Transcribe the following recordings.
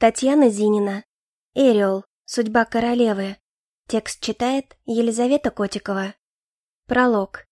Татьяна Зинина. Эриол. Судьба королевы. Текст читает Елизавета Котикова. Пролог.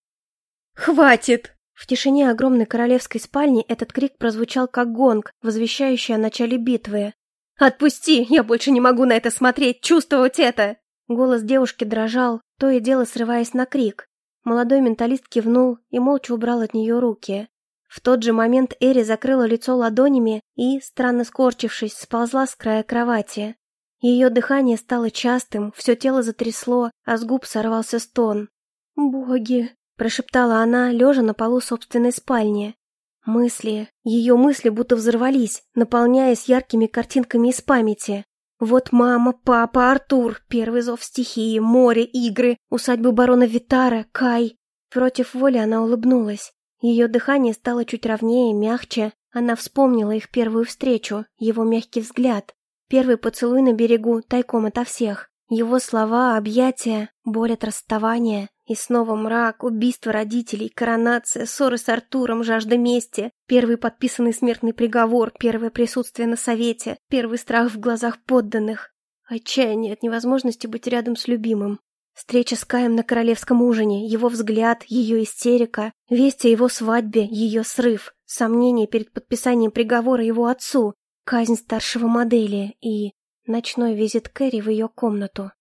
«Хватит!» В тишине огромной королевской спальни этот крик прозвучал как гонг, возвещающий о начале битвы. «Отпусти! Я больше не могу на это смотреть, чувствовать это!» Голос девушки дрожал, то и дело срываясь на крик. Молодой менталист кивнул и молча убрал от нее руки. В тот же момент Эри закрыла лицо ладонями и, странно скорчившись, сползла с края кровати. Ее дыхание стало частым, все тело затрясло, а с губ сорвался стон. «Боги!» – прошептала она, лежа на полу собственной спальни. Мысли, ее мысли будто взорвались, наполняясь яркими картинками из памяти. Вот мама, папа, Артур, первый зов стихии, море, игры, усадьба барона Витара, Кай. Против воли она улыбнулась. Ее дыхание стало чуть ровнее, мягче. Она вспомнила их первую встречу, его мягкий взгляд. Первый поцелуй на берегу, тайком ото всех. Его слова, объятия, боль от расставания. И снова мрак, убийство родителей, коронация, ссоры с Артуром, жажда мести, первый подписанный смертный приговор, первое присутствие на совете, первый страх в глазах подданных. Отчаяние от невозможности быть рядом с любимым. Встреча с Каем на королевском ужине, его взгляд, ее истерика, весть о его свадьбе, ее срыв, сомнения перед подписанием приговора его отцу, казнь старшего модели и ночной визит Кэрри в ее комнату.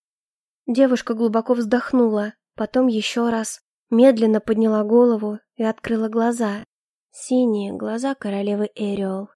Девушка глубоко вздохнула, потом еще раз, медленно подняла голову и открыла глаза. Синие глаза королевы Эриол.